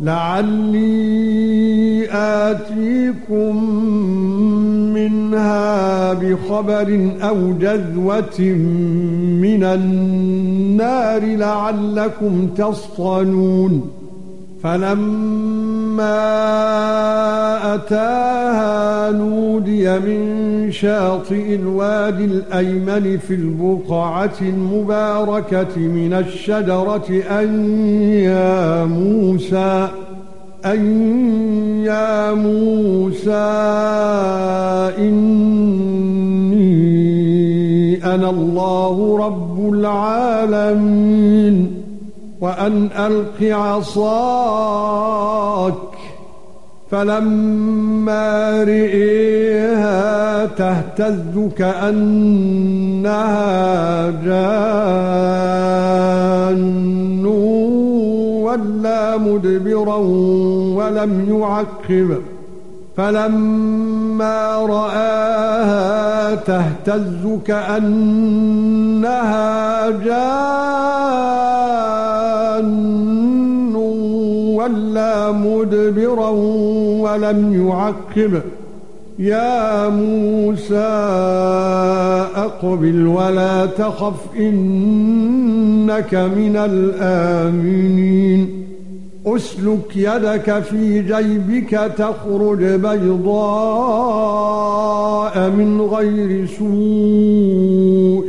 لعلي آتيكم منها بخبر أو جذوة من النار لعلكم تصطلون. فَلَمَّا أَتَاهَا نُودِيَ مِن شَاطِئِ الْوَادِ الْأَيْمَنِ فِي الْبُقْعَةِ الْمُبَارَكَةِ مِنَ الشَّجَرَةِ أَن يَا مُوسَى أَن يَا مُوسَى إِنِّي أَنَا اللَّهُ رَبُّ الْعَالَمِينَ وَأَنْ أَلْقِ عَصَاكَ فَلَمَّا رِئِيهَا تَهْتَزُّ كَأَنَّهَا جَانٌّ وَلَّى مُدْبِرًا وَلَمْ يُعَقِّبْ. فَلَمَّا رَآهَا تَهْتَزُّ كَأَنَّهَا جَانٌّ وَلَّى مُدْبِرًا وَلَمْ يُعَقِّبْ. يَا مُوسَى أَقْبِلْ وَلَا تَخَفْ إِنَّكَ مِنَ الْآمِنِينَ. أسلك يدك في جيبك تخرج بيضاء من غير سوء.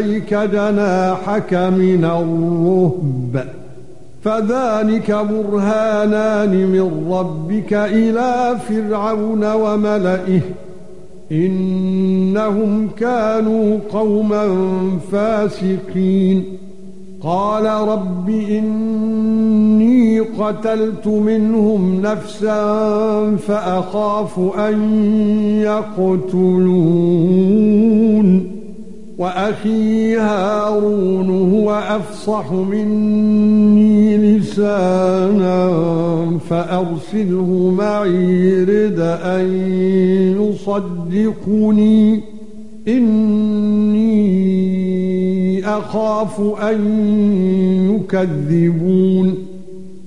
إليك جناحك من الرهب فذلك برهانان من ربك إلى فرعون وملئه إنهم كانوا قوما فاسقين. قال رب إني قتلت منهم نفسا فأخاف أن يقتلون. وأخي هارون هو أفصح مني لسانا فأرسله معي رد أن يصدقني. إني أخاف أن يكذبون.